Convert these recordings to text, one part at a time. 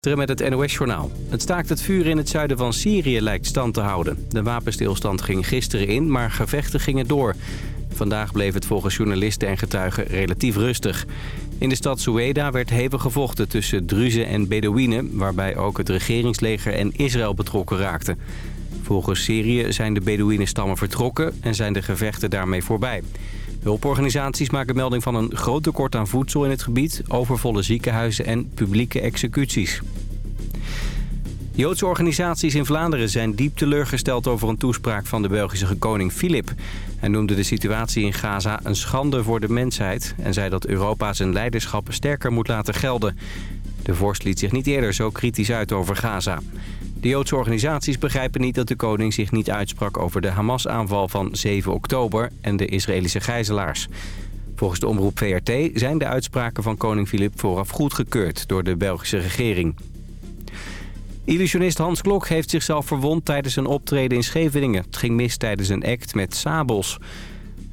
met het NOS-journaal. Het staakt het vuur in het zuiden van Syrië lijkt stand te houden. De wapenstilstand ging gisteren in, maar gevechten gingen door. Vandaag bleef het volgens journalisten en getuigen relatief rustig. In de stad Sueda werd hevig gevochten tussen Druzen en Bedouinen... waarbij ook het regeringsleger en Israël betrokken raakten. Volgens Syrië zijn de Bedouinenstammen vertrokken en zijn de gevechten daarmee voorbij. Hulporganisaties maken melding van een groot tekort aan voedsel in het gebied... overvolle ziekenhuizen en publieke executies. Joodse organisaties in Vlaanderen zijn diep teleurgesteld over een toespraak van de Belgische koning Filip. Hij noemde de situatie in Gaza een schande voor de mensheid... en zei dat Europa zijn leiderschap sterker moet laten gelden. De vorst liet zich niet eerder zo kritisch uit over Gaza. De Joodse organisaties begrijpen niet dat de koning zich niet uitsprak over de Hamas-aanval van 7 oktober en de Israëlische gijzelaars. Volgens de omroep VRT zijn de uitspraken van koning Filip vooraf goedgekeurd door de Belgische regering. Illusionist Hans Klok heeft zichzelf verwond tijdens een optreden in Scheveningen. Het ging mis tijdens een act met sabels.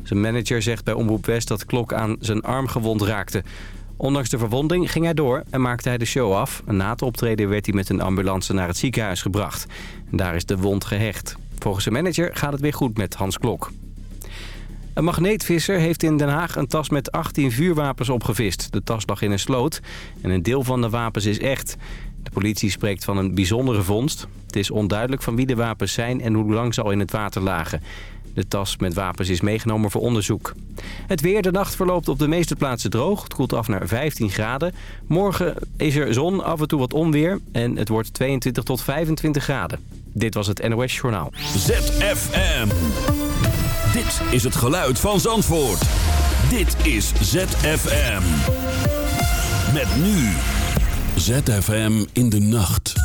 Zijn manager zegt bij Omroep West dat Klok aan zijn arm gewond raakte. Ondanks de verwonding ging hij door en maakte hij de show af. Na het optreden werd hij met een ambulance naar het ziekenhuis gebracht. En daar is de wond gehecht. Volgens zijn manager gaat het weer goed met Hans Klok. Een magneetvisser heeft in Den Haag een tas met 18 vuurwapens opgevist. De tas lag in een sloot en een deel van de wapens is echt. De politie spreekt van een bijzondere vondst. Het is onduidelijk van wie de wapens zijn en hoe lang ze al in het water lagen. De tas met wapens is meegenomen voor onderzoek. Het weer, de nacht verloopt op de meeste plaatsen droog. Het koelt af naar 15 graden. Morgen is er zon, af en toe wat onweer. En het wordt 22 tot 25 graden. Dit was het NOS Journaal. ZFM. Dit is het geluid van Zandvoort. Dit is ZFM. Met nu. ZFM in de nacht.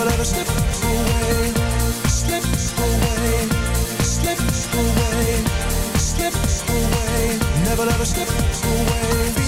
Never let it slip away, slips away, slips away, slips away, never let a slips away.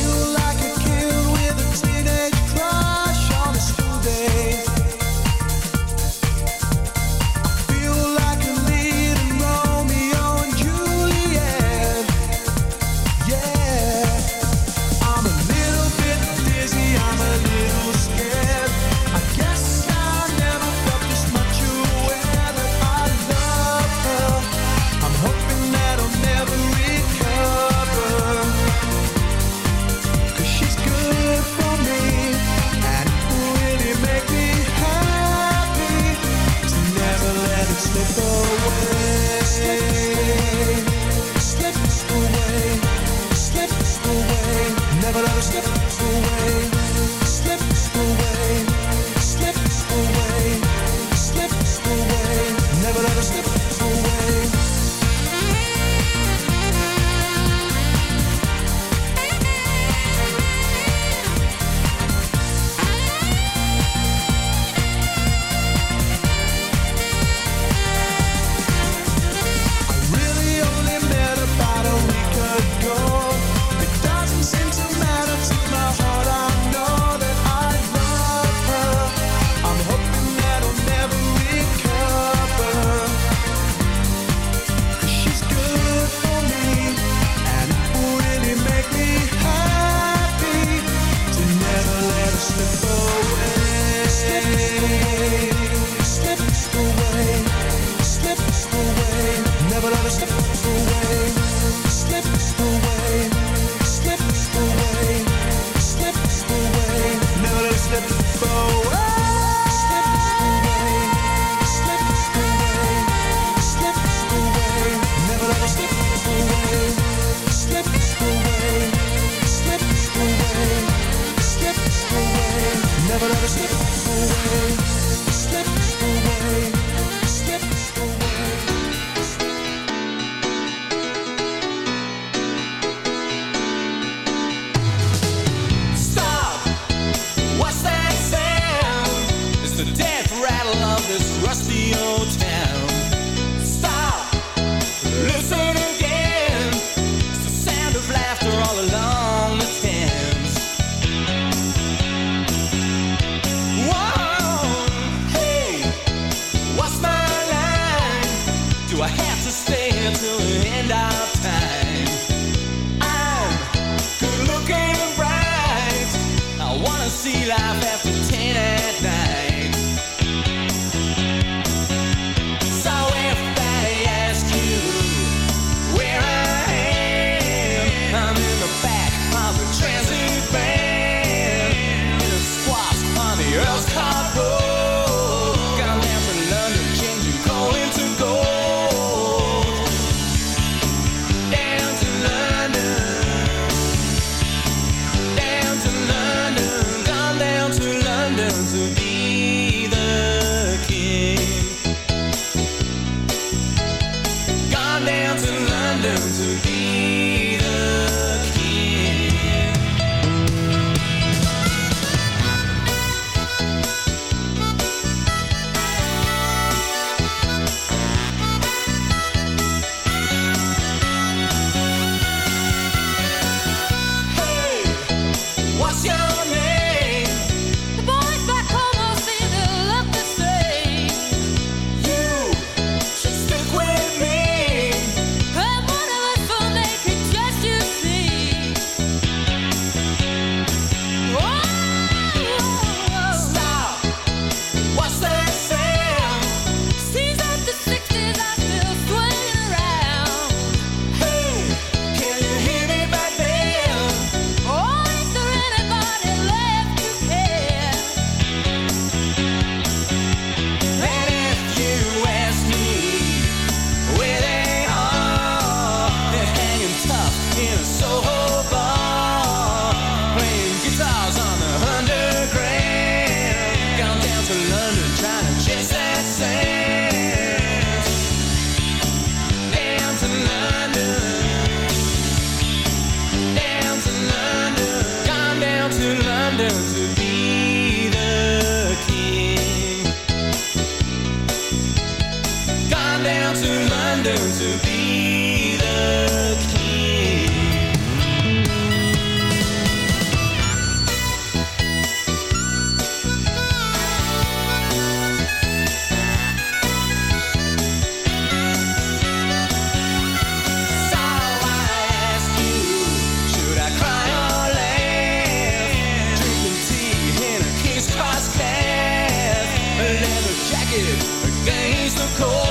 Against the cold.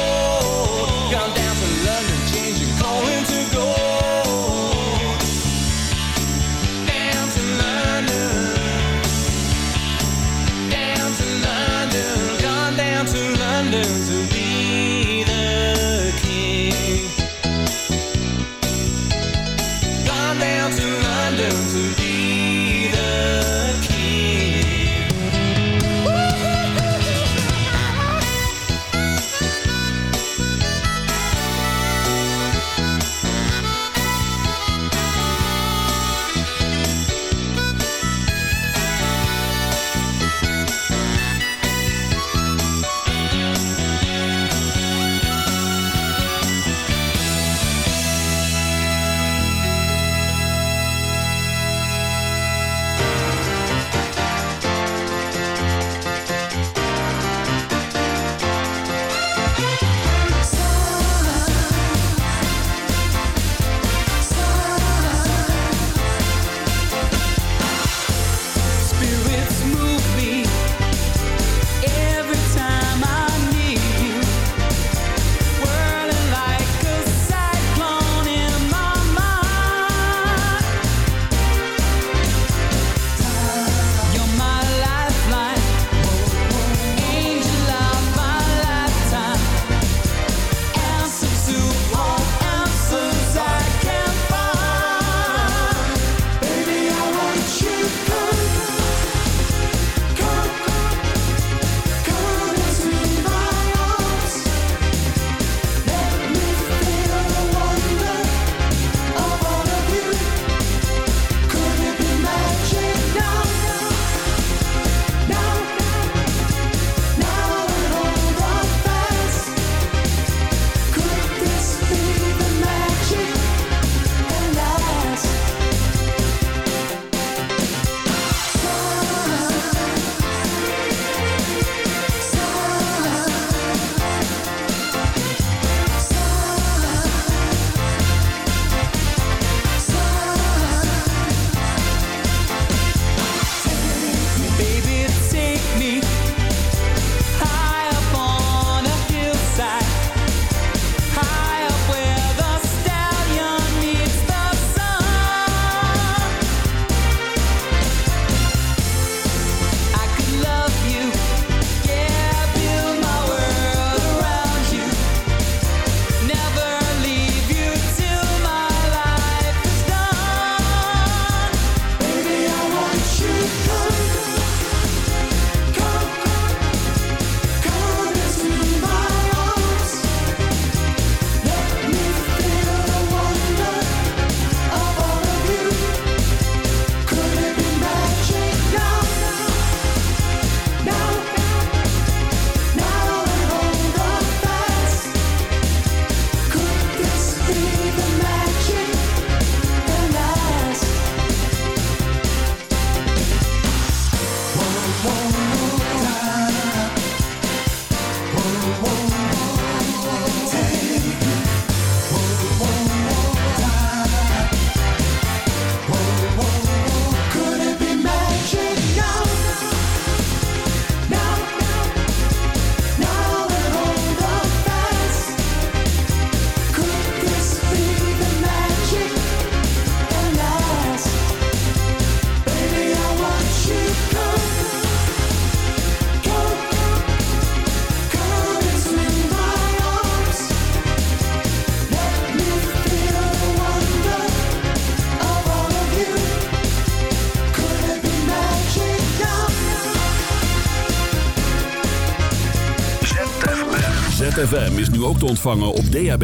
ZFM is nu ook te ontvangen op DAB+.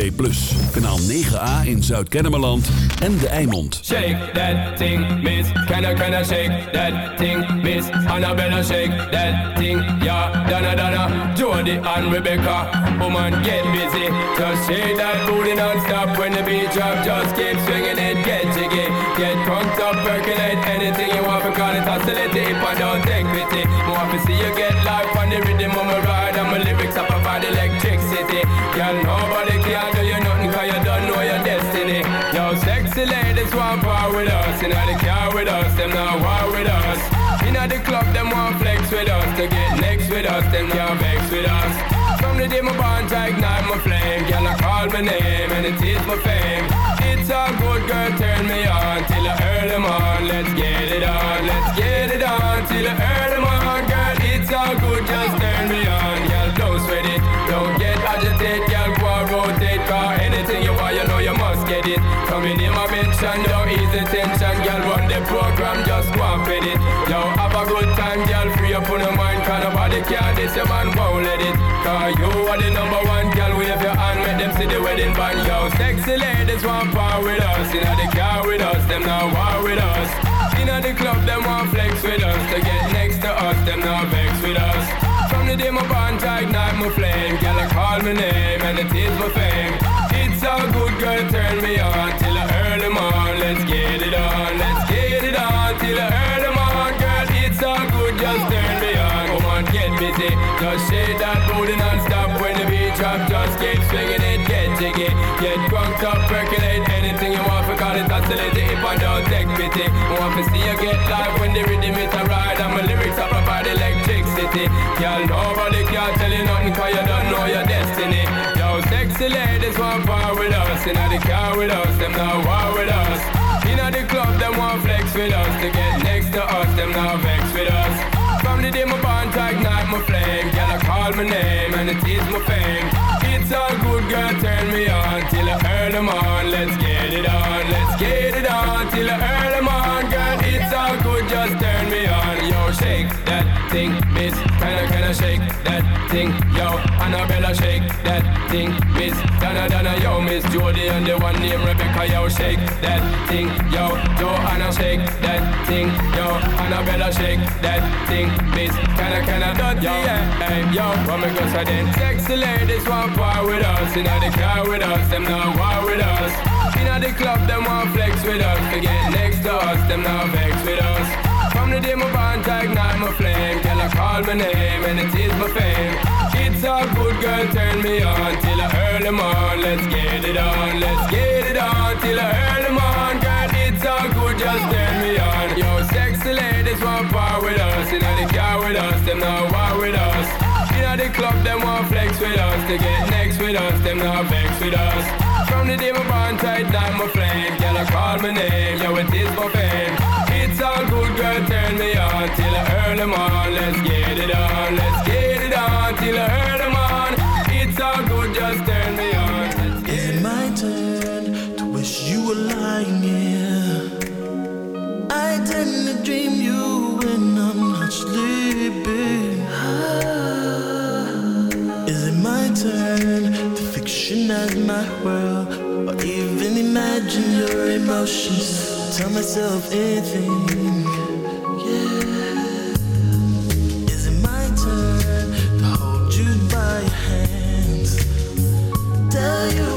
Kanaal 9A in Zuid-Kennemerland en De Eimond. Shake that thing, miss. Can I, can I shake that thing, miss? Annabella shake that thing, yeah. Donna, Donna, Jody and Rebecca. Woman, get busy. Just shake that booty non-stop when the beat drop. Just keep swinging it, get jiggy. Get drunk up, percolate anything you want. Call it oscillate if I don't take pity. More to see you get life on the rhythm of my up about electricity. Girl, nobody can do you nothing cause you don't know your destiny. Yo, sexy ladies want power with us. You know the car with us, them not war with us. Know the club, them want flex with us. To get next with us, them can't vex with us. From the day my bond, I ignite my flame. Girl, I call my name and it is my fame. It's a good girl, turn me on till I earn them on. Let's get it on, let's get it on till I earn them on. Girl, it's all good, just turn me on. Girl, agitated. Girl, go and rotate, cause anything you want, you know you must get it. Coming in my mention, don't ease the tension. Girl, run the program, just go and fit it. Yo, have a good time, girl, free up on your mind. Cause nobody care, this your man won't let it. Cause you are the number one, girl, wave your hand, make them see the wedding band. Yo, sexy ladies want power with us. You know the car with us, them now war with us. Inna the club, them want flex with us. To get next to us, them now vex with us. From the day my bond, I ignite my flame. Call my name and it is my fame. It's a good girl, turn me on till I earn them on. Let's get it on, let's get it on till I earn them on. Girl, it's all good, just turn me on. Come on, get busy. Just shake that booty non-stop when the beat drop. Just keep swinging it, get jiggy. Get drunk it oscillate if I don't take pity. Want to see you get live when the rhythm is a ride. And my lyrics are provide electricity. Girl, nobody can tell you nothing cause you don't know your destiny. Yo, sexy ladies want power with us. Inna the car with us, them now war with us. Inna the club, them want flex with us. To get next to us, them now vex with us. From the day my bond, ignite my flame. Girl, I call my name and it is my fame. It's all good, girl, turn me on till I earn them on. Let's get it on, let's get it on till I earn them on. Girl, it's all good, just turn me on. Shake that thing, miss. Can I, can I shake that thing? Yo, Annabella, shake that thing, miss. Donna, Donna, yo, miss Jody and the one named Rebecca, yo, shake that thing. Yo, Joanna, shake that thing. Yo, Annabella, shake that thing, miss. Can I, can I, yo, hey, yo, what me go say then? Sexy ladies want power with us. Inna the car with us, them now war with us. Inna the club, them want flex with us. To get next to us, them now vex with us. From the day my bond, ignite my flame. Girl, I call my name and it is my fame. It's all good, girl, turn me on till I earn them on. Let's get it on, let's get it on till I earn them on. Girl, it's all good, just turn me on. Yo, sexy ladies want power with us. Inna the car with us, them now war with us. Inna the club, them want flex with us. To get next with us, them now vex with us. From the day my bond tight my flame Girl, I call my name, yo, it is my fame It's all good, girl, turn me on Till them on, let's get it on Let's get it on, till them on It's all good, just turn me on Let's get Is it my turn to wish you were lying here? I tend to dream you when I'm not sleeping. Ah. Is it my turn to fictionize my world or even imagine your emotions? Tell myself anything. Yeah. Is it my turn to hold you by your hands? Tell you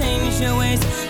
Changed your ways